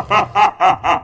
ha ha ha ha